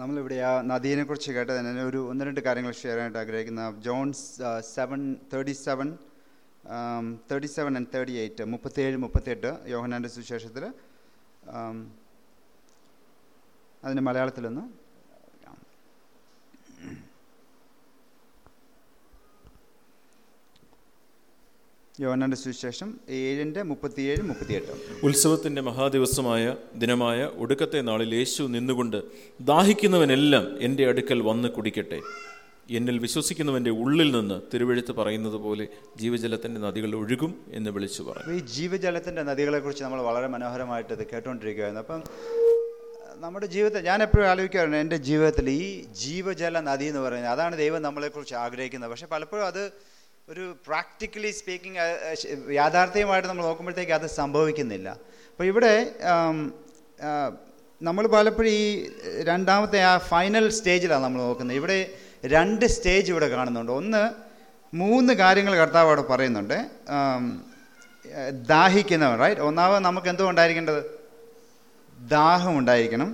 നമ്മളിവിടെ ആ നദീനെ കുറിച്ച് തന്നെ ഒരു ഒന്ന് രണ്ട് കാര്യങ്ങൾ ഷെയർ ചെയ്യാനായിട്ട് ആഗ്രഹിക്കുന്ന John's seven thirty seven thirty seven and thirty eight മുപ്പത്തേഴ് മുപ്പത്തെട്ട് യോഹനാന്റെ സുവിശേഷത്തിൽ അതിന് മലയാളത്തിലൊന്ന്. യോഹനാന്റെ സുവിശേഷം ഏഴിന്റെ മുപ്പത്തിയേഴ് മുപ്പത്തിയെട്ട്. ഉത്സവത്തിന്റെ മഹാദിവസമായ ദിനമായ ഒടുക്കത്തെ നാളിൽ യേശു നിന്നുകൊണ്ട് ദാഹിക്കുന്നവനെല്ലാം എന്റെ അടുക്കൽ വന്ന് കുടിക്കട്ടെ. എന്നിൽ വിശ്വസിക്കുന്നവന്റെ ഉള്ളിൽ നിന്ന് തിരുവഴുത്ത് പറയുന്നത് പോലെ ജീവജലത്തിന്റെ നദികൾ ഒഴുകും എന്ന് വിളിച്ചു പറഞ്ഞു. ഈ ഈ ജീവജലത്തിന്റെ നദികളെക്കുറിച്ച് നമ്മൾ വളരെ മനോഹരമായിട്ട് ഇത് കേട്ടുകൊണ്ടിരിക്കുകയായിരുന്നു അപ്പം നമ്മുടെ ജീവിതത്തിൽ ഞാൻ എപ്പോഴും ആലോചിക്കാറുണ്ട് എന്റെ ജീവിതത്തിൽ ഈ ജീവജല നദി എന്ന് പറയുന്നത് അതാണ് ദൈവം നമ്മളെക്കുറിച്ച് ആഗ്രഹിക്കുന്നത്. പക്ഷേ പലപ്പോഴും അത് ഒരു പ്രാക്ടിക്കലി സ്പീക്കിംഗ് യാഥാർത്ഥ്യമായിട്ട് നമ്മൾ നോക്കുമ്പോഴത്തേക്ക് അത് സംഭവിക്കുന്നില്ല. അപ്പോൾ ഇവിടെ നമ്മൾ പലപ്പോഴും ഈ രണ്ടാമത്തെ ആ ഫൈനൽ സ്റ്റേജിലാണ് നമ്മൾ നോക്കുന്നത്. ഇവിടെ രണ്ട് സ്റ്റേജ് ഇവിടെ കാണുന്നുണ്ട്. ഒന്ന് മൂന്ന് കാര്യങ്ങൾ കർത്താവ് അവിടെ പറയുന്നുണ്ട്. ദാഹിക്കുന്നവൻ റൈറ്റ് ഒന്നാമത് നമുക്ക് എന്തോ ഉണ്ടായിരിക്കേണ്ടത്? ദാഹം ഉണ്ടായിരിക്കണം.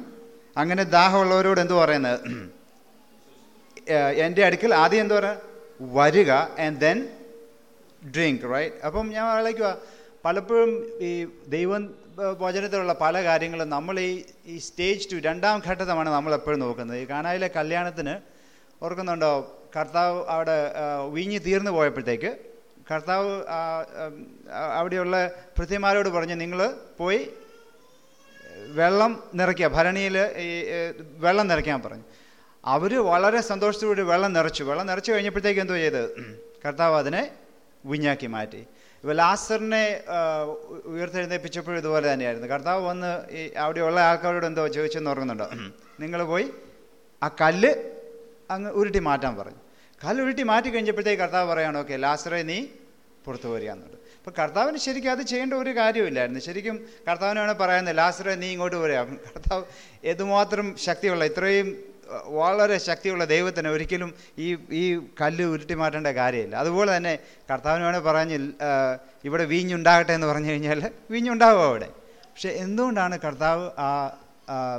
അങ്ങനെ ദാഹമുള്ളവരോട് എന്തോ പറയുന്നത്? എന്റെ അടുക്കൽ ആദ്യം എന്തോ പറയുക? വരിക ആൻഡ് ദെൻ ഡ്രിങ്ക് റൈറ്റ് അപ്പം ഞാൻ ആലോചിക്കുക പലപ്പോഴും ഈ ദൈവം വചനത്തിലുള്ള പല കാര്യങ്ങളും നമ്മൾ ഈ ഈ സ്റ്റേജ് ടു രണ്ടാം ഘട്ടത്തമാണ് നമ്മൾ എപ്പോഴും നോക്കുന്നത്. ഈ കാനായിലെ കല്യാണത്തിന് ഓർക്കുന്നുണ്ടോ? കർത്താവ് അവിടെ വീഞ്ഞ് തീർന്നു പോയപ്പോഴത്തേക്ക് കർത്താവ് അവിടെയുള്ള പൃഥ്വിമാരോട് പറഞ്ഞ് നിങ്ങൾ പോയി വെള്ളം നിറയ്ക്കുക. ഭരണിയിൽ ഈ വെള്ളം നിറയ്ക്കാൻ പറഞ്ഞു. അവർ വളരെ സന്തോഷത്തോടെ വെള്ളം നിറച്ചു. വെള്ളം നിറച്ചു കഴിഞ്ഞപ്പോഴത്തേക്ക് എന്തോ ചെയ്ത്? കർത്താവ് അതിനെ വിഞ്ഞാക്കി മാറ്റി. ഇപ്പോൾ ലാസറിനെ ഉയർത്തെഴുന്നേപ്പിച്ചപ്പോഴും ഇതുപോലെ തന്നെയായിരുന്നു. കർത്താവ് വന്ന് ഈ അവിടെയുള്ള ആൾക്കാരോട് എന്തോ ചോദിച്ചെന്ന് ഓർക്കുന്നുണ്ടോ? നിങ്ങൾ പോയി ആ കല്ല് അങ്ങ് ഉരുട്ടി മാറ്റാൻ പറഞ്ഞു. കല്ല് ഉരുട്ടി മാറ്റി കഴിഞ്ഞപ്പോഴത്തേക്ക് കർത്താവ് പറയാണ് ഓക്കെ ലാസറെ നീ പുറത്തു വരികയെന്നുണ്ട് അപ്പോൾ കർത്താവിന് ശരിക്കും അത് ചെയ്യേണ്ട ഒരു കാര്യമില്ലായിരുന്നു ശരിക്കും കർത്താവിനാണ് പറയുന്നത് ലാസറെ നീ ഇങ്ങോട്ട് വരിക. കർത്താവ് എതുമാത്രം ശക്തിയുള്ള ഇത്രയും വളരെ ശക്തിയുള്ള ദൈവത്തിന് ഒരിക്കലും ഈ ഈ കല്ല് ഉരുട്ടി മാറ്റേണ്ട കാര്യമില്ല. അതുപോലെ തന്നെ കർത്താവിനോട് പറഞ്ഞ് ഇവിടെ വീഞ്ഞുണ്ടാകട്ടെ എന്ന് പറഞ്ഞു കഴിഞ്ഞാൽ വീഞ്ഞുണ്ടാവും അവിടെ. പക്ഷെ എന്തുകൊണ്ടാണ് കർത്താവ് ആ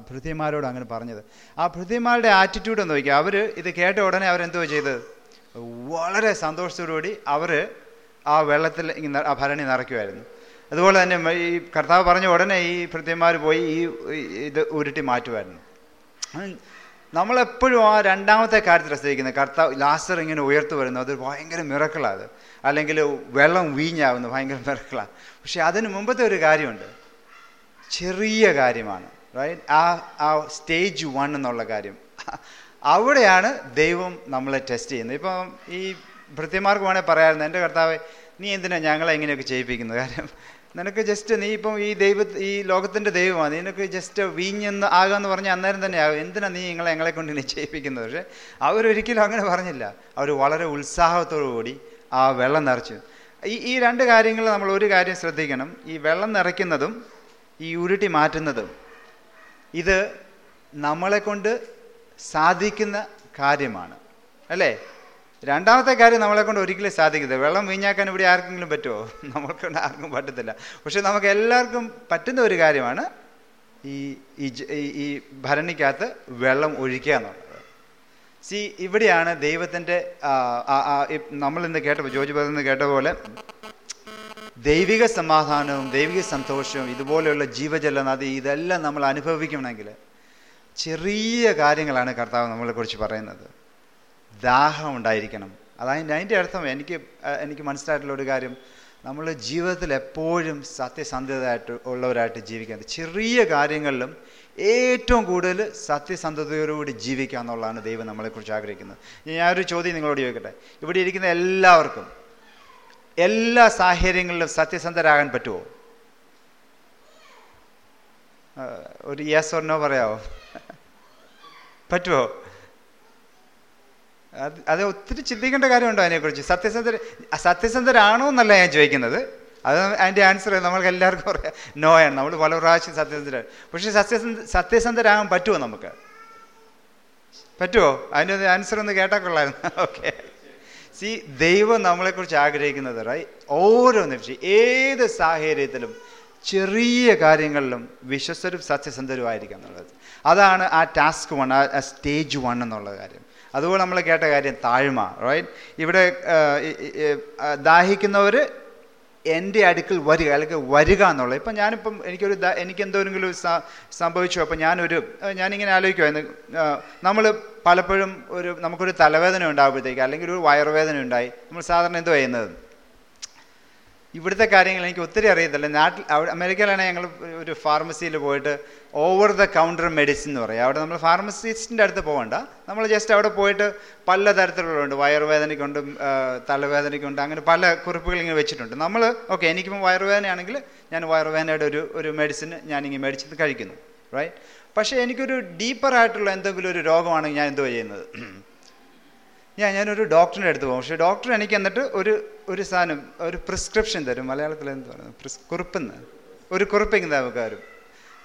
ഭൃത്യന്മാരോട് അങ്ങനെ പറഞ്ഞത്? ആ ഭൃത്യന്മാരുടെ ആറ്റിറ്റ്യൂഡ് എന്ന് നോക്കിയാൽ അവർ ഇത് കേട്ട ഉടനെ അവരെന്തോ ചെയ്തത്? വളരെ സന്തോഷത്തോടുകൂടി അവർ ആ വെള്ളത്തിൽ ആ ഭരണി നിറയ്ക്കുമായിരുന്നു. അതുപോലെ തന്നെ ഈ കർത്താവ് പറഞ്ഞ ഉടനെ ഈ ഭൃത്യന്മാർ പോയി ഈ ഇത് ഉരുട്ടി മാറ്റുമായിരുന്നു. നമ്മളെപ്പോഴും ആ രണ്ടാമത്തെ കാര്യത്തിൽ ശ്രദ്ധിക്കുന്നത് കർത്താവ് ലാസ്റ്റർ ഇങ്ങനെ ഉയർത്തു വരുന്നു അത് ഭയങ്കര മിറക്കളാണ് അല്ലെങ്കിൽ വെള്ളം വീഞ്ഞാവുന്നു ഭയങ്കര മിറക്കളാണ് പക്ഷേ അതിന് മുമ്പത്തെ ഒരു കാര്യമുണ്ട്. ചെറിയ കാര്യമാണ് റൈറ്റ് ആ ആ സ്റ്റേജ് വൺ എന്നുള്ള കാര്യം. അവിടെയാണ് ദൈവം നമ്മളെ ടെസ്റ്റ് ചെയ്യുന്നത്. ഇപ്പം ഈ ഭൃത്യമാർക്ക് വേണേൽ പറയാമായിരുന്നു എന്റെ കർത്താവ് നീ എന്തിനാണ് ഞങ്ങളെ ഇങ്ങനെയൊക്കെ ചെയ്യിപ്പിക്കുന്നത്? കാര്യം നിനക്ക് ജസ്റ്റ് നീ ഇപ്പം ഈ ദൈവ ഈ ലോകത്തിന്റെ ദൈവമാണ്. നിനക്ക് ജസ്റ്റ് വീഞ്ഞെന്ന് ആകാന്ന് പറഞ്ഞാൽ അന്നേരം തന്നെ ആകും. എന്തിനാ നീ നിങ്ങളെ ഞങ്ങളെ കൊണ്ട് നിശ്ചയിപ്പിക്കുന്നത് ചെയ്യിപ്പിക്കുന്നത്? പക്ഷേ അവരൊരിക്കലും അങ്ങനെ പറഞ്ഞില്ല. അവർ വളരെ ഉത്സാഹത്തോടു കൂടി ആ വെള്ളം നിറച്ചു. ഈ ഈ രണ്ട് കാര്യങ്ങൾ നമ്മൾ ഒരു കാര്യം ശ്രദ്ധിക്കണം. ഈ വെള്ളം നിറയ്ക്കുന്നതും ഈ ഉരുട്ടി മാറ്റുന്നതും. ഇത് നമ്മളെ കൊണ്ട് സാധിക്കുന്ന കാര്യമാണ്. അല്ലേ? രണ്ടാമത്തെ കാര്യം നമ്മളെ കൊണ്ട് ഒരിക്കലും സാധിക്കത്തില്ല വെള്ളം വീഞ്ഞാക്കാൻ ഇവിടെ ആർക്കെങ്കിലും പറ്റുമോ നമ്മൾക്കൊണ്ട് ആർക്കും പറ്റത്തില്ല. പക്ഷെ നമുക്ക് എല്ലാവർക്കും പറ്റുന്ന ഒരു കാര്യമാണ് ഈ ഈ ഭരണിക്കകത്ത് വെള്ളം ഒഴിക്കുക എന്നുള്ളത്. സി ഇവിടെയാണ് ദൈവത്തിന്റെ നമ്മൾ ഇന്ന് കേട്ടപ്പോൾ ജോജി പറയുന്നത് കേട്ട പോലെ ദൈവിക സമാധാനവും ദൈവിക സന്തോഷവും ഇതുപോലെയുള്ള ജീവജല നദി ഇതെല്ലാം നമ്മൾ അനുഭവിക്കണമെങ്കിൽ ചെറിയ കാര്യങ്ങളാണ് കർത്താവ് നമ്മളെക്കുറിച്ച് പറയുന്നത്. ദാഹം ഉണ്ടായിരിക്കണം. അതായത് അതിന്റെ അർത്ഥം എനിക്ക് എനിക്ക് മനസ്സിലായിട്ടുള്ള ഒരു കാര്യം. നമ്മൾ ജീവിതത്തിൽ എപ്പോഴും സത്യസന്ധതയായിട്ട് ഉള്ളവരായിട്ട് ജീവിക്കുന്നത് ചെറിയ കാര്യങ്ങളിലും ഏറ്റവും കൂടുതൽ സത്യസന്ധതയോടുകൂടി ജീവിക്കുക എന്നുള്ളതാണ് ദൈവം നമ്മളെക്കുറിച്ച് ആഗ്രഹിക്കുന്നത്. ഞാനൊരു ചോദ്യം നിങ്ങളോട് ചോദിക്കട്ടെ? ഇവിടെ ഇരിക്കുന്ന എല്ലാവർക്കും എല്ലാ സാഹചര്യങ്ങളിലും സത്യസന്ധരാകാൻ പറ്റുമോ? ഒരു യെസ് ഓർ നോ പറയാമോ പറ്റുമോ അത് ഒത്തിരി ചിന്തിക്കേണ്ട കാര്യമുണ്ടോ അതിനെക്കുറിച്ച്? സത്യസന്ധർ സത്യസന്ധരാണോ എന്നല്ല ഞാൻ ചോദിക്കുന്നത്. അത് അതിന്റെ ആൻസർ നമ്മൾക്ക് എല്ലാവർക്കും പറയാം നോ ആണ്. നമ്മൾ പല പ്രാവശ്യം സത്യസന്ധരാണ് പക്ഷേ സത്യസന്ധ സത്യസന്ധരാകാൻ പറ്റുമോ നമുക്ക്? പറ്റുമോ? അതിന്റെ ആൻസർ ഒന്ന് കേട്ടാൽ കൊള്ളായിരുന്നു ഓക്കെ സി ദൈവം നമ്മളെക്കുറിച്ച് ആഗ്രഹിക്കുന്നത് റൈ ഓരോ നിമിഷം ഏത് സാഹചര്യത്തിലും ചെറിയ കാര്യങ്ങളിലും വിശ്വസ്തരും സത്യസന്ധരുമായിരിക്കുക എന്നുള്ളത്. അതാണ് ആ ടാസ്ക് വൺ ആ സ്റ്റേജ് വൺ എന്നുള്ള കാര്യം. അതുപോലെ നമ്മൾ കേട്ട കാര്യം താഴ്മ റൈറ്റ് ഇവിടെ ദാഹിക്കുന്നവർ എന്റെ അടുക്കൽ വരിക അല്ലെങ്കിൽ വരിക എന്നുള്ളത്. ഇപ്പം ഞാനിപ്പം എനിക്കൊരു എനിക്ക് എന്തെങ്കിലും സംഭവിച്ചു അപ്പം ഞാനൊരു ഞാനിങ്ങനെ ആലോചിക്കുമായിരുന്നു നമ്മൾ പലപ്പോഴും ഒരു നമുക്കൊരു തലവേദന ഉണ്ടാകുമ്പോഴത്തേക്ക് അല്ലെങ്കിൽ ഒരു വയറുവേദന ഉണ്ടായി നമ്മൾ സാധാരണ എന്ത് ചെയ്യുന്നത്? ഇവിടുത്തെ കാര്യങ്ങൾ എനിക്ക് ഒത്തിരി അറിയത്തില്ല. നാട്ടിൽ അവിടെ അമേരിക്കയിലാണെങ്കിൽ ഞങ്ങൾ ഒരു ഫാർമസിയിൽ പോയിട്ട് ഓവർ ദ കൗണ്ടർ മെഡിസിൻ എന്ന് പറയും. അവിടെ നമ്മൾ ഫാർമസിസ്റ്റിന്റെ അടുത്ത് പോകണ്ട. നമ്മൾ ജസ്റ്റ് അവിടെ പോയിട്ട് പല തരത്തിലുള്ളതുണ്ട് വയറുവേദനയ്ക്കുണ്ട് തലവേദനയ്ക്കുണ്ട് അങ്ങനെ പല കുറിപ്പുകൾ ഇങ്ങനെ വെച്ചിട്ടുണ്ട്. നമ്മൾ ഓക്കെ എനിക്കിപ്പോൾ വയറുവേദനയാണെങ്കിൽ ഞാൻ വയറുവേദനയുടെ ഒരു ഒരു മെഡിസിൻ ഞാനിങ്ങനെ മേടിച്ചത് കഴിക്കുന്നു റൈറ്റ് പക്ഷേ എനിക്കൊരു ഡീപ്പറായിട്ടുള്ള എന്തെങ്കിലും ഒരു രോഗമാണെങ്കിൽ ഞാൻ എന്തോ ചെയ്യുന്നത്? ഞാൻ ഞാനൊരു ഡോക്ടറിന്റെ അടുത്ത് പോകും. പക്ഷേ ഡോക്ടർ എനിക്ക് എന്നിട്ട് ഒരു ഒരു സാധനം ഒരു പ്രിസ്ക്രിപ്ഷൻ തരും. മലയാളത്തിൽ എന്ത് പറയുന്നത് പ്രിസ് കുറിപ്പെന്ന്. ഒരു കുറിപ്പിങ്ങനെ നമുക്ക് തരും.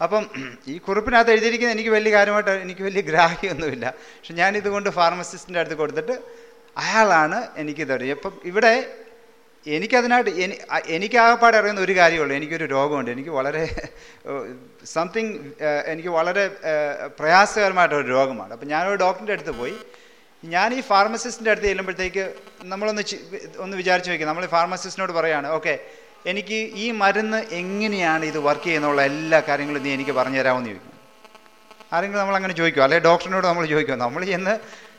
അപ്പം ഈ കുറിപ്പിനകത്ത് എഴുതിയിരിക്കുന്നത് എനിക്ക് വലിയ കാര്യമായിട്ട് എനിക്ക് വലിയ ഗ്രാഹ്യമൊന്നുമില്ല. പക്ഷെ ഞാനിതുകൊണ്ട് ഫാർമസിസ്റ്റിന്റെ അടുത്ത് കൊടുത്തിട്ട് അയാളാണ് എനിക്ക് തരും അപ്പം ഇവിടെ എനിക്കതിനായിട്ട് എനി എനിക്കാകപ്പാടെ അറിയുന്ന ഒരു കാര്യമുള്ളൂ. എനിക്കൊരു രോഗമുണ്ട്. എനിക്ക് വളരെ സംതിങ് എനിക്ക് വളരെ പ്രയാസകരമായിട്ടൊരു രോഗമാണ്. അപ്പം ഞാനൊരു ഡോക്ടറിന്റെ അടുത്ത് പോയി. ഞാൻ ഈ ഫാർമസിസ്റ്റിന്റെ അടുത്ത് ചെല്ലുമ്പോഴത്തേക്ക് നമ്മളൊന്ന് ഒന്ന് വിചാരിച്ച് നോക്കി നമ്മൾ ഫാർമസിസ്റ്റിനോട് പറയാണ് ഓക്കെ എനിക്ക് ഈ മരുന്ന് എങ്ങനെയാണ് ഇത് വർക്ക് ചെയ്യുന്നുള്ള എല്ലാ കാര്യങ്ങളും നീ എനിക്ക് പറഞ്ഞു തരാമെന്ന് ചോദിക്കും. ആരെങ്കിലും നമ്മൾ അങ്ങനെ ചോദിക്കുമോ അല്ലെങ്കിൽ ഡോക്ടറിനോട് നമ്മൾ ചോദിക്കുമോ നമ്മൾ ചെന്ന്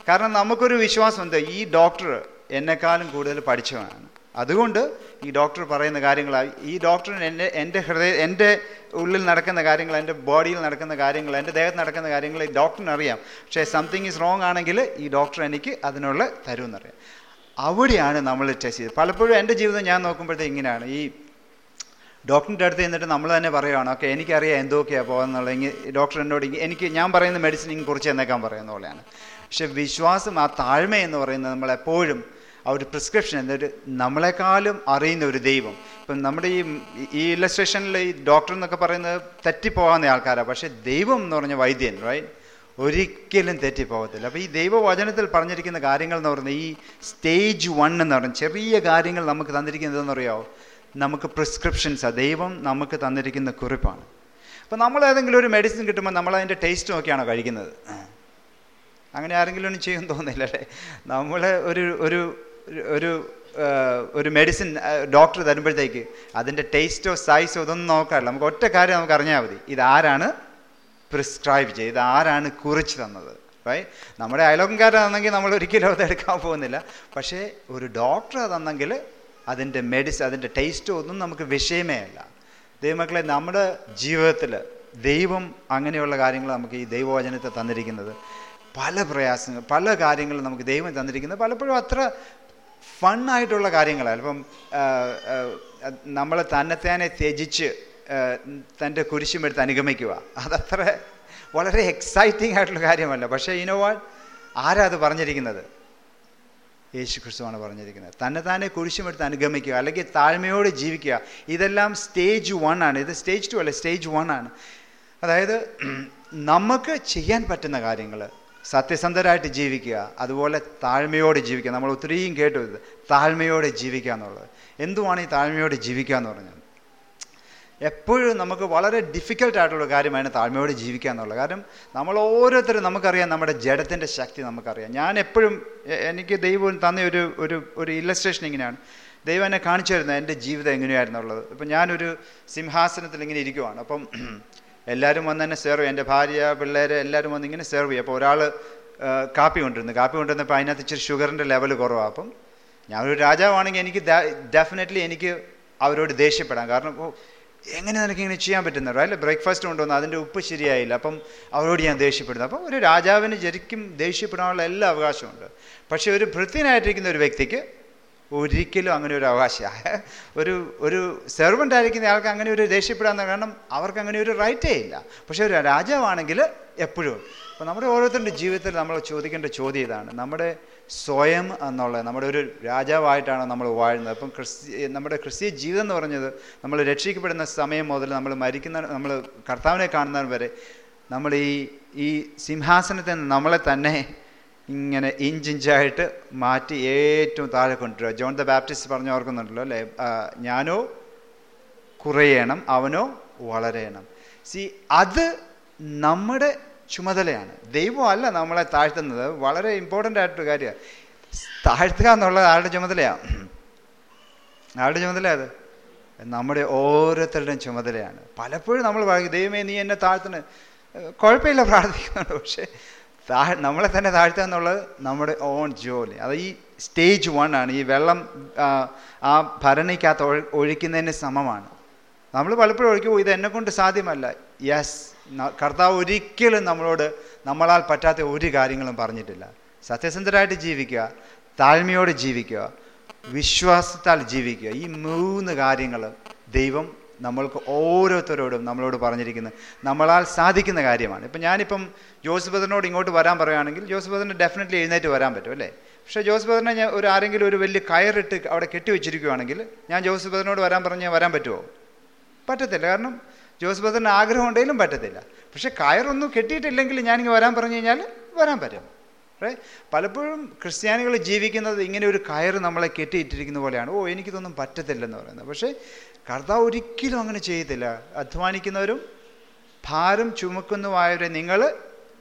കാരണം നമുക്കൊരു വിശ്വാസം ഉണ്ട് ഈ ഡോക്ടർ എന്നെക്കാളും കൂടുതൽ പഠിച്ചവനാണ്. അതുകൊണ്ട് ഈ ഡോക്ടർ പറയുന്ന കാര്യങ്ങൾ ഈ ഡോക്ടറിന് എന്റെ എന്റെ ഹൃദയ എന്റെ ഉള്ളിൽ നടക്കുന്ന കാര്യങ്ങൾ എന്റെ ബോഡിയിൽ നടക്കുന്ന കാര്യങ്ങൾ എന്റെ ദേഹത്ത് നടക്കുന്ന കാര്യങ്ങൾ ഈ ഡോക്ടറിന് അറിയാം. പക്ഷേ സംതിങ് ഈസ് റോങ് ആണെങ്കിൽ ഈ ഡോക്ടർ എനിക്ക് അതിനുള്ള തരുമെന്നറിയാം അവിടെയാണ് നമ്മൾ ടെസ്റ്റ് ചെയ്തത്. പലപ്പോഴും എന്റെ ജീവിതം ഞാൻ നോക്കുമ്പോഴത്തേക്ക് ഇങ്ങനെയാണ്. ഈ ഡോക്ടറിന്റെ അടുത്ത് ചെന്നിട്ട് നമ്മൾ തന്നെ പറയുകയാണ് ഓക്കെ എനിക്കറിയാം എന്തൊക്കെയാണ് പോകുന്നുള്ളത് ഡോക്ടർ എന്നോട് എനിക്ക് ഞാൻ പറയുന്ന മെഡിസിൻ ഇങ്ങനെ കുറിച്ച് എന്നേക്കാൻ പറയുന്ന പോലെയാണ്. പക്ഷെ വിശ്വാസം ആ താഴ്മ എന്ന് പറയുന്നത് നമ്മളെപ്പോഴും ആ ഒരു പ്രിസ്ക്രിപ്ഷൻ എന്നൊരു നമ്മളെക്കാളും അറിയുന്ന ഒരു ദൈവം. ഇപ്പം നമ്മുടെ ഈ ഈ ഇല്ലസ്ട്രേഷനിൽ ഈ ഡോക്ടർ എന്നൊക്കെ പറയുന്നത് തെറ്റിപ്പോകാവുന്ന ആൾക്കാരാണ് പക്ഷേ ദൈവം എന്ന് പറഞ്ഞ വൈദ്യൻ റൈറ്റ് ഒരിക്കലും തെറ്റിപ്പോകത്തില്ല അപ്പോൾ ഈ ദൈവവചനത്തിൽ പറഞ്ഞിരിക്കുന്ന കാര്യങ്ങൾ എന്ന് പറയുന്നത് ഈ സ്റ്റേജ് വൺ എന്ന് പറയുന്നത് ചെറിയ കാര്യങ്ങൾ നമുക്ക് തന്നിരിക്കുന്നത് എന്തെന്നറിയാമോ നമുക്ക് പ്രിസ്ക്രിപ്ഷൻസാണ് ദൈവം നമുക്ക് തന്നിരിക്കുന്ന കുറിപ്പാണ്. അപ്പോൾ നമ്മൾ ഏതെങ്കിലും ഒരു മെഡിസിൻ കിട്ടുമ്പോൾ നമ്മൾ അതിന്റെ ടേസ്റ്റ് നോക്കിയാണോ കഴിക്കുന്നത്? അങ്ങനെ ആരെങ്കിലും ഒന്നും ചെയ്യുമെന്ന് തോന്നുന്നില്ല അല്ലേ? നമ്മൾ ഒരു ഒരു ഒരു ഒരു മെഡിസിൻ ഡോക്ടർ തരുമ്പോഴത്തേക്ക് അതിന്റെ ടേസ്റ്റോ സൈസോ ഇതൊന്നും നോക്കാറില്ല. നമുക്ക് ഒറ്റ കാര്യം നമുക്ക് അറിഞ്ഞാൽ മതി. ഇതാരാണ് പ്രിസ്ക്രൈബ് ചെയ്ത് ആരാണ് കുറിച്ച് തന്നത് റൈറ്റ് നമ്മുടെ അയലോകംകാരാണെങ്കിൽ നമ്മൾ ഒരിക്കലും അത് എടുക്കാൻ പോകുന്നില്ല. പക്ഷേ ഒരു ഡോക്ടർ തന്നെങ്കിൽ അതിന്റെ മെഡിസിൻ അതിന്റെ ടേസ്റ്റോ ഒന്നും നമുക്ക് വിഷയമേ അല്ല. ദൈവമക്കളെ നമ്മുടെ ജീവിതത്തിൽ ദൈവം അങ്ങനെയുള്ള കാര്യങ്ങൾ നമുക്ക് ഈ ദൈവവചനത്തെ തന്നിരിക്കുന്നത് പല പ്രയാസങ്ങൾ പല കാര്യങ്ങളും നമുക്ക് ദൈവം തന്നിരിക്കുന്നത് പലപ്പോഴും അത്ര ഫണ്ണായിട്ടുള്ള കാര്യങ്ങൾ അല്പം നമ്മൾ തന്നെ ത്യജിച്ച് തന്റെ കുരിശുമെടുത്ത് അനുഗമിക്കുക. അതത്ര വളരെ എക്സൈറ്റിംഗ് ആയിട്ടുള്ള കാര്യമല്ല. പക്ഷേ ഇനോവാൾ ആരാ അത് പറഞ്ഞിരിക്കുന്നത്? യേശു ക്രിസ്തുവാണ് പറഞ്ഞിരിക്കുന്നത്. തന്നെ തന്നെ കുരിശുമെടുത്ത് അനുഗമിക്കുക അല്ലെങ്കിൽ താഴ്മയോടെ ജീവിക്കുക. ഇതെല്ലാം സ്റ്റേജ് വൺ ആണ്. ഇത് സ്റ്റേജ് ടു അല്ല സ്റ്റേജ് വൺ ആണ്. അതായത് നമുക്ക് ചെയ്യാൻ പറ്റുന്ന കാര്യങ്ങൾ സത്യസന്ധരായിട്ട് ജീവിക്കുക അതുപോലെ താഴ്മയോടെ ജീവിക്കുക. നമ്മൾ ഒത്തിരിയും കേട്ടു താഴ്മയോടെ ജീവിക്കുക എന്നുള്ളത്. എന്തുവാണ് ഈ താഴ്മയോടെ ജീവിക്കുക എന്ന് പറഞ്ഞത് എപ്പോഴും നമുക്ക് വളരെ ഡിഫിക്കൽട്ട് ആയിട്ടുള്ള കാര്യമാണ് താഴ്മയോടെ ജീവിക്കുക എന്നുള്ളത്. കാരണം നമ്മൾ ഓരോരുത്തരും നമുക്കറിയാം നമ്മുടെ ജഡത്തിന്റെ ശക്തി നമുക്കറിയാം. ഞാൻ എപ്പോഴും എനിക്ക് ദൈവം തന്ന ഒരു ഒരു ഒരു ഇല്ലസ്ട്രേഷൻ ഇങ്ങനെയാണ്. ദൈവം എന്നെ കാണിച്ചു തരുന്നത് എന്റെ ജീവിതം എങ്ങനെയായിരുന്നുള്ളത്. ഇപ്പം ഞാനൊരു സിംഹാസനത്തിൽ ഇങ്ങനെ ഇരിക്കുവാണ്. അപ്പം എല്ലാവരും വന്ന് തന്നെ സെർവ് ചെയ്യും. എന്റെ ഭാര്യ പിള്ളേർ എല്ലാവരും വന്ന് ഇങ്ങനെ സെർവ് ചെയ്യും. അപ്പോൾ ഒരാൾ കാപ്പി കൊണ്ടിരുന്നു കാപ്പി കൊണ്ടിരുന്നപ്പോൾ അതിനകത്ത് ഇച്ചിരി ഷുഗറിന്റെ ലെവൽ കുറവാണ് അപ്പം ഒരു രാജാവാണെങ്കിൽ എനിക്ക് ഡെഫിനറ്റ്ലി എനിക്ക് അവരോട് ദേഷ്യപ്പെടാം. കാരണം എങ്ങനെ നിനക്ക് ഇങ്ങനെ ചെയ്യാൻ പറ്റുന്നത് അല്ലെ? ബ്രേക്ക്ഫാസ്റ്റ് കൊണ്ടുവന്നു അതിന്റെ ഉപ്പ് ശരിയായില്ല. അപ്പം അവരോട് ഞാൻ ദേഷ്യപ്പെടുന്നു. അപ്പം ഒരു രാജാവിന് ശരിക്കും ദേഷ്യപ്പെടാനുള്ള എല്ലാ അവകാശമുണ്ട് പക്ഷേ ഒരു ഭൃത്യനായിട്ടിരിക്കുന്ന ഒരു വ്യക്തിക്ക് ഒരിക്കലും അങ്ങനെ ഒരു അവകാശ ഒരു ഒരു സെർവന്റ് ആയിരിക്കുന്ന ആൾക്ക് അങ്ങനെ ഒരു ദേഷ്യപ്പെടാൻ കാരണം അവർക്ക് അങ്ങനെ ഒരു റൈറ്റേ ഇല്ല. പക്ഷേ ഒരു രാജാവാണെങ്കിൽ എപ്പോഴും അപ്പോൾ നമ്മുടെ ഓരോരുത്തരുടെ ജീവിതത്തിൽ നമ്മൾ ചോദിക്കേണ്ട ചോദ്യം ഇതാണ്. നമ്മുടെ സ്വയം എന്നുള്ളത് നമ്മുടെ ഒരു രാജാവായിട്ടാണ് നമ്മൾ വാഴുന്നത്. അപ്പം ക്രിസ്ത്യ നമ്മുടെ ക്രിസ്തീയ ജീവിതം എന്ന് പറഞ്ഞത് നമ്മൾ രക്ഷിക്കപ്പെടുന്ന സമയം മുതൽ നമ്മൾ മരിക്കുന്ന നമ്മൾ കർത്താവിനെ കാണുന്നവരെ വരെ നമ്മൾ ഈ ഈ സിംഹാസനത്തിൽ നമ്മളെ തന്നെ ഇങ്ങനെ ഇഞ്ചിഞ്ചായിട്ട് മാറ്റി ഏറ്റവും താഴെ കൊണ്ടുവരിക. ജോൺ ദ ബാപ്റ്റിസ്റ്റ് പറഞ്ഞു ഓർക്കുന്നുണ്ടല്ലോ അല്ലേ? ഞാനോ കുറയണം അവനോ വളരെയണം സി അത് നമ്മുടെ ചുമതലയാണ്. ദൈവമല്ല നമ്മളെ താഴ്ത്തുന്നത്. വളരെ ഇമ്പോർട്ടന്റ് ആയിട്ടൊരു കാര്യമാണ്. താഴ്ത്തുക എന്നുള്ളത് ആളുടെ ചുമതലയാണ് ആളുടെ ചുമതല അത്? നമ്മുടെ ഓരോരുത്തരുടെയും ചുമതലയാണ്. പലപ്പോഴും നമ്മൾ പറയും ദൈവമേ നീ എന്നെ താഴ്ത്തണേ കുഴപ്പമില്ല പ്രാർത്ഥിക്കുന്നുണ്ട്. പക്ഷേ താ നമ്മളെ തന്നെ താഴ്ത്തുക എന്നുള്ളത് നമ്മുടെ ഓൺ ജോലി. അത് ഈ സ്റ്റേജ് വൺ ആണ്. ഈ വെള്ളം ആ, ഭരണിക്കകത്ത് ഒഴി ഒഴിക്കുന്നതിന് സമമാണ്. നമ്മൾ പലപ്പോഴും ഒഴിക്കുമ്പോൾ ഇത് എന്നെ കൊണ്ട് സാധ്യമല്ല. യെസ് കർത്താവ് ഒരിക്കലും നമ്മളോട് നമ്മളാൽ പറ്റാത്ത ഒരു കാര്യങ്ങളും പറഞ്ഞിട്ടില്ല. സത്യസന്ധരായിട്ട് ജീവിക്കുക താഴ്മയോടെ ജീവിക്കുക വിശ്വാസത്താൽ ജീവിക്കുക. ഈ മൂന്ന് കാര്യങ്ങൾ ദൈവം നമ്മൾക്ക് ഓരോരുത്തരോടും നമ്മളോട് പറഞ്ഞിരിക്കുന്നത് നമ്മളാൽ സാധിക്കുന്ന കാര്യമാണ്. ഇപ്പം ഞാനിപ്പം ജോസ് ഇങ്ങോട്ട് വരാൻ പറയുകയാണെങ്കിൽ ജോസ് ഡെഫിനറ്റ്ലി എഴുന്നേറ്റ് വരാൻ പറ്റും അല്ലേ? പക്ഷേ ജോസ് ഞാൻ ഒരു ആരെങ്കിലും ഒരു വലിയ കയറിട്ട് അവിടെ കെട്ടിവെച്ചിരിക്കുകയാണെങ്കിൽ ഞാൻ ജോസ് വരാൻ പറഞ്ഞാൽ വരാൻ പറ്റുമോ? പറ്റത്തില്ല. കാരണം ജോസ് ആഗ്രഹം ഉണ്ടെങ്കിലും പറ്റത്തില്ല. പക്ഷേ കയറൊന്നും കെട്ടിയിട്ടില്ലെങ്കിൽ ഞാനിങ്ങ് വരാൻ പറഞ്ഞു കഴിഞ്ഞാൽ വരാൻ പറ്റും? പലപ്പോഴും ക്രിസ്ത്യാനികൾ ജീവിക്കുന്നത് ഇങ്ങനെ ഒരു കയറ് നമ്മളെ കെട്ടിയിട്ടിരിക്കുന്ന പോലെയാണ്. ഓ എനിക്കിതൊന്നും പറ്റത്തില്ലെന്ന് പറയുന്നത്. പക്ഷേ കർത്താവ് ഒരിക്കലും അങ്ങനെ ചെയ്തില്ല. അധ്വാനിക്കുന്നവരും ഭാരം ചുമക്കുന്നതുമായവരെ നിങ്ങൾ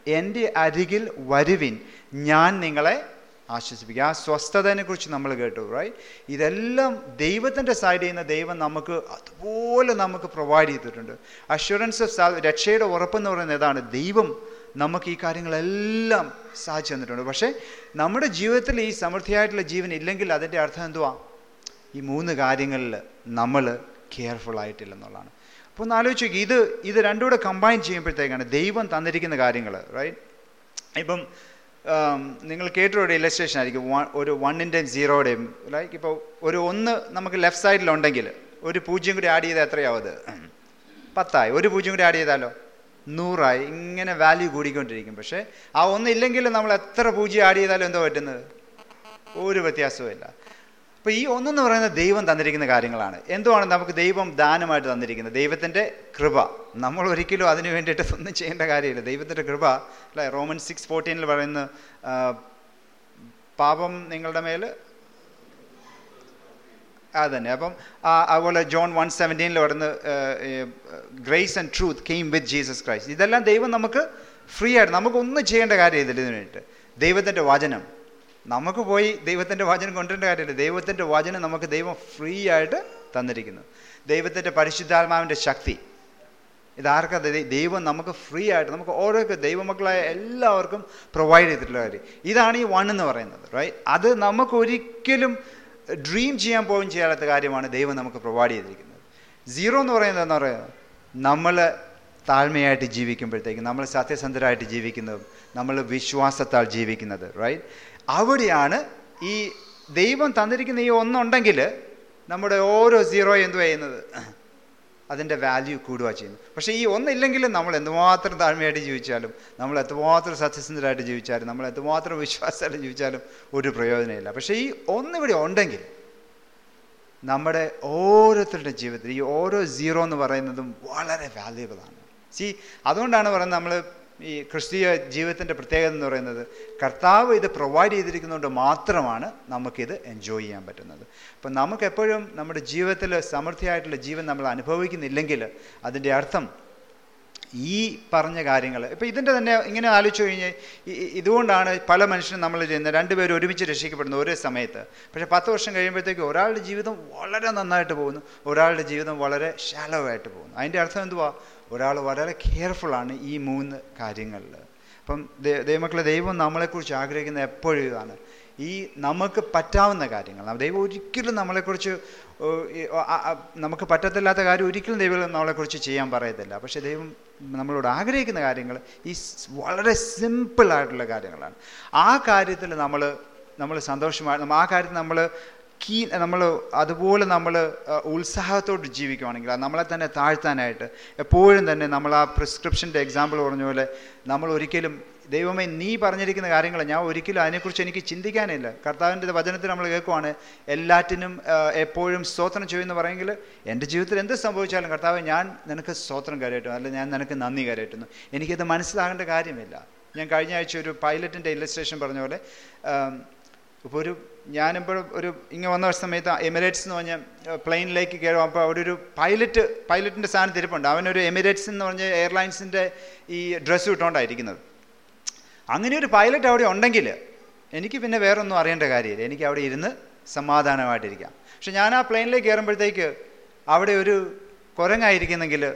എന്റെ അരികിൽ വരുവിൻ. ഞാൻ നിങ്ങളെ ആശ്വസിപ്പിക്കുക ആ സ്വസ്ഥതയെ കുറിച്ച് നമ്മൾ കേട്ടു റൈറ്റ് ഇതെല്ലാം ദൈവത്തിന്റെ സൈഡിൽ നിന്ന് ദൈവം നമുക്ക് അതുപോലെ നമുക്ക് പ്രൊവൈഡ് ചെയ്തിട്ടുണ്ട്. അഷുറൻസ് ഓഫ് രക്ഷയുടെ ഉറപ്പെന്ന് പറയുന്നത് ഇതാണ് ദൈവം നമുക്ക് ഈ കാര്യങ്ങളെല്ലാം സാധിച്ചു തന്നിട്ടുണ്ട്. പക്ഷേ നമ്മുടെ ജീവിതത്തിൽ ഈ സമൃദ്ധിയായിട്ടുള്ള ജീവൻ ഇല്ലെങ്കിൽ അതിന്റെ അർത്ഥം എന്തുവാ? ഈ മൂന്ന് കാര്യങ്ങളിൽ നമ്മൾ കെയർഫുൾ ആയിട്ടില്ലെന്നുള്ളതാണ്. അപ്പോൾ ഒന്ന് ആലോചിച്ച് നോക്കി ഇത് ഇത് രണ്ടും കൂടെ കമ്പൈൻ ചെയ്യുമ്പോഴത്തേക്കാണ് ദൈവം തന്നിരിക്കുന്ന കാര്യങ്ങൾ റൈറ്റ് ഇപ്പം നിങ്ങൾ കേട്ടൊരു ഇലസ്ട്രേഷൻ ആയിരിക്കും ഒരു വണ്ണിന്റെയും സീറോയുടെയും ലൈക്ക് ഇപ്പോൾ ഒരു ഒന്ന് നമുക്ക് ലെഫ്റ്റ് സൈഡിലുണ്ടെങ്കിൽ ഒരു പൂജ്യം കൂടി ആഡ് ചെയ്താൽ എത്രയാവും അത്? പത്തായി. ഒരു പൂജ്യം കൂടി ആഡ് ചെയ്താലോ? നൂറായി. ഇങ്ങനെ വാല്യൂ കൂടിക്കൊണ്ടിരിക്കും. പക്ഷേ ആ ഒന്നില്ലെങ്കിൽ നമ്മൾ എത്ര പൂജ്യം ആഡ് ചെയ്താലും എന്തോ പറ്റുന്നത്? ഒരു വ്യത്യാസവും ഇല്ല അപ്പോൾ ഈ ഒന്നെന്ന് പറയുന്നത് ദൈവം തന്നിരിക്കുന്ന കാര്യങ്ങളാണ്. എന്തുവാണ് നമുക്ക് ദൈവം ദാനമായിട്ട് തന്നിരിക്കുന്നത്? ദൈവത്തിന്റെ കൃപ. നമ്മൾ ഒരിക്കലും അതിനു വേണ്ടിയിട്ട് ഒന്നും ചെയ്യേണ്ട കാര്യമില്ല. ദൈവത്തിന്റെ കൃപ അല്ലേ? റോമൻ സിക്സ് ഫോർട്ടീനിൽ പറയുന്ന പാപം നിങ്ങളുടെ മേൽ അതന്നെ. അപ്പം അതുപോലെ ജോൺ വൺ സെവന്റീനിൽ പറയുന്ന grace and truth came with Jesus Christ. ഇതെല്ലാം ദൈവം നമുക്ക് ഫ്രീ ആയിട്ട് നമുക്കൊന്നും ചെയ്യേണ്ട കാര്യമില്ല ഇതിന് വേണ്ടിയിട്ട്. ദൈവത്തിന്റെ വചനം. നമുക്ക് പോയി ദൈവത്തിന്റെ വചനം കൊണ്ടുവരേണ്ട കാര്യമില്ല. ദൈവത്തിന്റെ വചനം നമുക്ക് ദൈവം ഫ്രീ ആയിട്ട് തന്നിരിക്കുന്നു. ദൈവത്തിന്റെ പരിശുദ്ധാത്മാവിന്റെ ശക്തി. ഇതാർക്കാ ദൈവം നമുക്ക് ഫ്രീ ആയിട്ട് നമുക്ക് ഓരോ ദൈവമക്കളായ എല്ലാവർക്കും പ്രൊവൈഡ് ചെയ്തിട്ടുള്ള കാര്യം. ഇതാണ് ഈ വൺ എന്ന് പറയുന്നത് റൈറ്റ് അത് നമുക്ക് ഒരിക്കലും ഡ്രീം ചെയ്യാൻ പോലും ചെയ്യാത്ത കാര്യമാണ് ദൈവം നമുക്ക് പ്രൊവൈഡ് ചെയ്തിരിക്കുന്നത്. സീറോ എന്ന് പറയുന്നത് എന്താ പറയുക നമ്മൾ താഴ്മയായിട്ട് ജീവിക്കുമ്പോഴത്തേക്കും നമ്മൾ സത്യസന്ധരായിട്ട് ജീവിക്കുന്നതും നമ്മൾ വിശ്വാസത്താൽ ജീവിക്കുന്നത് റൈറ്റ് അവിടെയാണ് ഈ ദൈവം തന്നിരിക്കുന്ന ഈ ഒന്നുണ്ടെങ്കിൽ നമ്മുടെ ഓരോ സീറോ എന്തു ചെയ്യുന്നത്? അതിന്റെ വാല്യൂ കൂടുക ചെയ്യുന്നു പക്ഷേ ഈ ഒന്നില്ലെങ്കിലും നമ്മൾ എന്തുമാത്രം താഴ്മയായിട്ട് ജീവിച്ചാലും നമ്മൾ എത്രമാത്രം സത്യസന്ധരായിട്ട് ജീവിച്ചാലും നമ്മൾ എത്രമാത്രം വിശ്വാസമായിട്ട് ജീവിച്ചാലും ഒരു പ്രയോജനമില്ല. പക്ഷേ ഈ ഒന്നിവിടെ ഉണ്ടെങ്കിൽ നമ്മുടെ ഓരോരുത്തരുടെ ജീവിതത്തിൽ ഈ ഓരോ സീറോ എന്ന് പറയുന്നതും വളരെ വാല്യുബിളാണ് സി അതുകൊണ്ടാണ് പറയുന്നത് നമ്മൾ ഈ ക്രിസ്തീയ ജീവിതത്തിന്റെ പ്രത്യേകത എന്ന് പറയുന്നത് കർത്താവ് ഇത് പ്രൊവൈഡ് ചെയ്തിരിക്കുന്നതുകൊണ്ട് മാത്രമാണ് നമുക്കിത് എൻജോയ് ചെയ്യാൻ പറ്റുന്നത്. അപ്പം നമുക്ക് എപ്പോഴും നമ്മുടെ ജീവിതത്തിൽ സമൃദ്ധിയായിട്ടുള്ള ജീവൻ നമ്മൾ അനുഭവിക്കുന്നില്ലെങ്കിൽ അതിന്റെ അർത്ഥം ഈ പറഞ്ഞ കാര്യങ്ങൾ ഇപ്പം ഇതിന്റെ തന്നെ ഇങ്ങനെ ആലോചിച്ച് കഴിഞ്ഞാൽ ഇതുകൊണ്ടാണ് പല മനുഷ്യരും നമ്മൾ ചെയ്യുന്നത്. രണ്ടുപേരും ഒരുമിച്ച് രക്ഷിക്കപ്പെടുന്നു ഒരേ സമയത്ത്. പക്ഷേ പത്ത് വർഷം കഴിയുമ്പോഴത്തേക്ക് ഒരാളുടെ ജീവിതം വളരെ നന്നായിട്ട് പോകുന്നു. ഒരാളുടെ ജീവിതം വളരെ ഷാലോ ആയിട്ട് പോകുന്നു. അതിന്റെ അർത്ഥം എന്തുവാ? ഒരാൾ വളരെ കെയർഫുള്ളാണ് ഈ മൂന്ന് കാര്യങ്ങളിൽ. അപ്പം ദൈവമക്കളെ ദൈവം നമ്മളെക്കുറിച്ച് ആഗ്രഹിക്കുന്ന എപ്പോഴും ഇതാണ്. ഈ നമുക്ക് പറ്റാവുന്ന കാര്യങ്ങൾ. ദൈവം ഒരിക്കലും നമ്മളെക്കുറിച്ച് നമുക്ക് പറ്റത്തില്ലാത്ത കാര്യം ഒരിക്കലും ദൈവം നമ്മളെക്കുറിച്ച് ചെയ്യാൻ പറയത്തില്ല. പക്ഷെ ദൈവം നമ്മളോട് ആഗ്രഹിക്കുന്ന കാര്യങ്ങൾ ഈ വളരെ സിമ്പിളായിട്ടുള്ള കാര്യങ്ങളാണ്. ആ കാര്യത്തിൽ നമ്മൾ നമ്മൾ സന്തോഷമായി ആ കാര്യത്തിൽ നമ്മൾ കീ നമ്മൾ അതുപോലെ നമ്മൾ ഉത്സാഹത്തോട് ജീവിക്കുവാണെങ്കിൽ നമ്മളെ തന്നെ താഴ്ത്താനായിട്ട് എപ്പോഴും തന്നെ നമ്മൾ ആ പ്രിസ്ക്രിപ്ഷന്റെ എക്സാമ്പിൾ പറഞ്ഞ പോലെ നമ്മൾ ഒരിക്കലും ദൈവമേ നീ പറഞ്ഞിരിക്കുന്ന കാര്യങ്ങൾ ഞാൻ ഒരിക്കലും അതിനെക്കുറിച്ച് എനിക്ക് ചിന്തിക്കാനില്ല. കർത്താവിന്റെ വചനത്തിൽ നമ്മൾ കേൾക്കുവാണ് എല്ലാറ്റിനും എപ്പോഴും സ്തോത്രം ചെയ്യുമെന്ന് പറയുമെങ്കിൽ എന്റെ ജീവിതത്തിൽ എന്ത് സംഭവിച്ചാലും കർത്താവ് ഞാൻ നിനക്ക് സ്തോത്രം കരയറ്റുന്നു അല്ലെങ്കിൽ ഞാൻ നിനക്ക് നന്ദി കരയറ്റുന്നു എനിക്കത് മനസ്സിലാകേണ്ട കാര്യമില്ല. ഞാൻ കഴിഞ്ഞ ആഴ്ച ഒരു പൈലറ്റിന്റെ ഇല്ലസ്ട്രേഷൻ പറഞ്ഞ പോലെ ഇപ്പോൾ ഒരു ഞാനിപ്പോൾ ഒരു ഇങ്ങനെ വന്ന സമയത്ത് എമിറേറ്റ്സ് എന്ന് പറഞ്ഞ പ്ലെയിനിലേക്ക് കയറും. അപ്പോൾ അവിടെ ഒരു പൈലറ്റ് പൈലറ്റിന്റെ സ്ഥാനത്ത് ഇരിപ്പുണ്ട്. അവനൊരു എമിറേറ്റ്സ് എന്ന് പറഞ്ഞ എയർലൈൻസിന്റെ ഈ ഡ്രസ്സ് ഇട്ടുകൊണ്ടായിരിക്കുന്നത് അങ്ങനെ ഒരു പൈലറ്റ് അവിടെ ഉണ്ടെങ്കിൽ എനിക്ക് പിന്നെ വേറൊന്നും അറിയേണ്ട കാര്യമില്ല. എനിക്ക് അവിടെ ഇരുന്ന് സമാധാനമായിട്ടിരിക്കാം. പക്ഷെ ഞാൻ ആ പ്ലെയിനിലേക്ക് കയറുമ്പോഴത്തേക്ക് അവിടെ ഒരു കുരങ്ങായിരിക്കുന്നെങ്കിൽ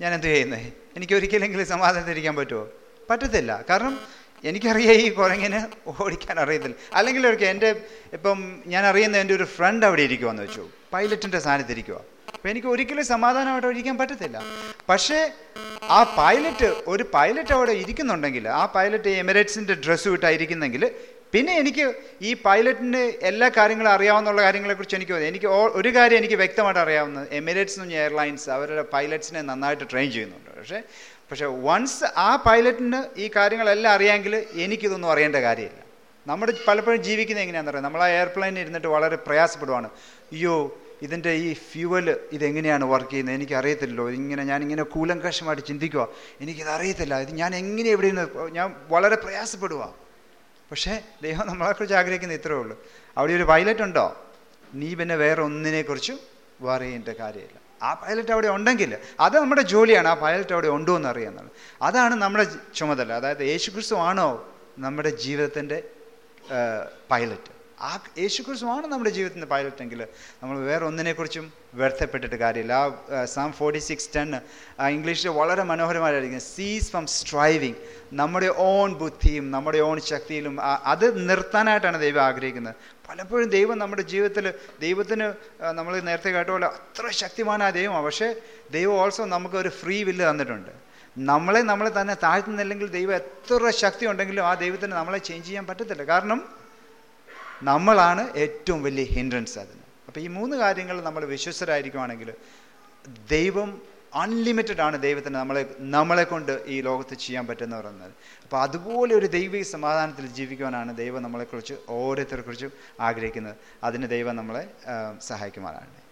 ഞാൻ എന്ത് ചെയ്യുന്നത് എനിക്ക് ഒരിക്കലെങ്കിലും സമാധാനത്തിരിക്കാൻ പറ്റുമോ? പറ്റത്തില്ല. കാരണം എനിക്കറിയാം ഈ കുരങ്ങിന് ഓടിക്കാൻ അറിയത്തില്ല. അല്ലെങ്കിൽ ഒരു എന്റെ ഇപ്പം ഞാൻ അറിയുന്ന എന്റെ ഒരു ഫ്രണ്ട് അവിടെ ഇരിക്കുവാന്ന് വെച്ചു. പൈലറ്റിന്റെ സ്ഥാനത്ത് ഇരിക്കുക അപ്പം എനിക്ക് ഒരിക്കലും സമാധാനമായിട്ട് ഇരിക്കാൻ പറ്റത്തില്ല. പക്ഷേ ആ പൈലറ്റ് ഒരു പൈലറ്റ് അവിടെ ഇരിക്കുന്നുണ്ടെങ്കിൽ ആ പൈലറ്റ് എമിറേറ്റ്സിന്റെ ഡ്രസ്സ് ഇട്ടായിരിക്കുന്നെങ്കിൽ പിന്നെ എനിക്ക് ഈ പൈലറ്റിന്റെ എല്ലാ കാര്യങ്ങളും അറിയാവുന്നുള്ള കാര്യങ്ങളെക്കുറിച്ച് എനിക്ക് എനിക്ക് ഒരു കാര്യം എനിക്ക് വ്യക്തമായിട്ട് അറിയാവുന്നത് എമിറേറ്റ്സ് എയർലൈൻസ് അവരുടെ പൈലറ്റ്സിനെ നന്നായിട്ട് ട്രെയിൻ ചെയ്യുന്നുണ്ട്. പക്ഷേ പക്ഷേ വൺസ് ആ പൈലറ്റിന് ഈ കാര്യങ്ങളെല്ലാം അറിയാമെങ്കിൽ എനിക്കിതൊന്നും അറിയേണ്ട കാര്യമില്ല. നമ്മൾ പലപ്പോഴും ജീവിക്കുന്നത് എങ്ങനെയാണെന്ന് അറിയാം? നമ്മൾ ആ എയർപ്ലെയിനിൽ ഇരുന്നിട്ട് വളരെ പ്രയാസപ്പെടുവാണ്. അയ്യോ ഇതിന്റെ ഈ ഫ്യൂവൽ ഇതെങ്ങനെയാണ് വർക്ക് ചെയ്യുന്നത്? എനിക്ക് അറിയത്തില്ലല്ലോ ഇങ്ങനെ ഞാൻ ഇങ്ങനെ കൂലങ്കഷമായിട്ട് ചിന്തിക്കുക എനിക്കിത് അറിയത്തില്ല ഇത് ഞാൻ എങ്ങനെ എവിടെ നിന്ന് ഞാൻ വളരെ പ്രയാസപ്പെടുക പക്ഷേ ദൈവം നമ്മളെക്കുറിച്ച് ആഗ്രഹിക്കുന്ന ഇത്രയേ ഉള്ളൂ. അവിടെ ഒരു പൈലറ്റ് ഉണ്ടോ നീ പിന്നെ വേറെ ഒന്നിനെക്കുറിച്ചും പറയേണ്ട കാര്യമില്ല. ആ പൈലറ്റ് അവിടെ ഉണ്ടെങ്കിൽ അത് നമ്മുടെ ജോലിയാണ് ആ പൈലറ്റ് അവിടെ ഉണ്ടോ എന്ന് അറിയാന്നുള്ളത് അതാണ് നമ്മുടെ ചുമതല. അതായത് യേശുക്രിസ്തു ആണോ നമ്മുടെ ജീവിതത്തിന്റെ പൈലറ്റ്? ആ യേശുക്രിസ്തുവാണ് നമ്മുടെ ജീവിതത്തിന്റെ പൈലറ്റ് എങ്കിൽ നമ്മൾ വേറെ ഒന്നിനെക്കുറിച്ചും വ്യർത്ഥപ്പെട്ടിട്ട് കാര്യമില്ല. ആ സാം ഫോർട്ടി സിക്സ് ടെൻ ഇംഗ്ലീഷിൽ വളരെ മനോഹരമായിരിക്കും സീസ് ഫ്രം സ്ട്രൈവിങ് നമ്മുടെ ഓൺ ബുദ്ധിയും നമ്മുടെ ഓൺ ശക്തിയിലും അത് നിർത്താനായിട്ടാണ് ദൈവം ആഗ്രഹിക്കുന്നത്. പലപ്പോഴും ദൈവം നമ്മുടെ ജീവിതത്തിൽ ദൈവത്തിന് നമ്മൾ നേരത്തെ കേട്ട പോലെ അത്ര ശക്തിമാനായ ദൈവമാണ് പക്ഷേ ദൈവം ഓൾസോ നമുക്ക് ഒരു ഫ്രീ വില്ല് തന്നിട്ടുണ്ട്. നമ്മളെ നമ്മളെ തന്നെ താഴ്ത്തുന്നില്ലെങ്കിൽ ദൈവം എത്ര ശക്തി ഉണ്ടെങ്കിലും ആ ദൈവത്തിന് നമ്മളെ ചേഞ്ച് ചെയ്യാൻ പറ്റത്തില്ല. കാരണം നമ്മളാണ് ഏറ്റവും വലിയ ഹിൻഡ്രൻസ് അതിന്. അപ്പോൾ ഈ മൂന്ന് കാര്യങ്ങൾ നമ്മൾ വിശ്വസ്തരായിരിക്കുവാണെങ്കിൽ ദൈവം അൺലിമിറ്റഡ് ആണ് ദൈവത്തിന് നമ്മളെ നമ്മളെ കൊണ്ട് ഈ ലോകത്ത് ചെയ്യാൻ പറ്റുന്ന പറയുന്നത്. അപ്പോൾ അതുപോലെ ഒരു ദൈവിക സമാധാനത്തിൽ ജീവിക്കുവാനാണ് ദൈവം നമ്മളെക്കുറിച്ച് ഓരോരുത്തരെക്കുറിച്ചും ആഗ്രഹിക്കുന്നത്. അതിന് ദൈവം നമ്മളെ സഹായിക്കുവാനാണ്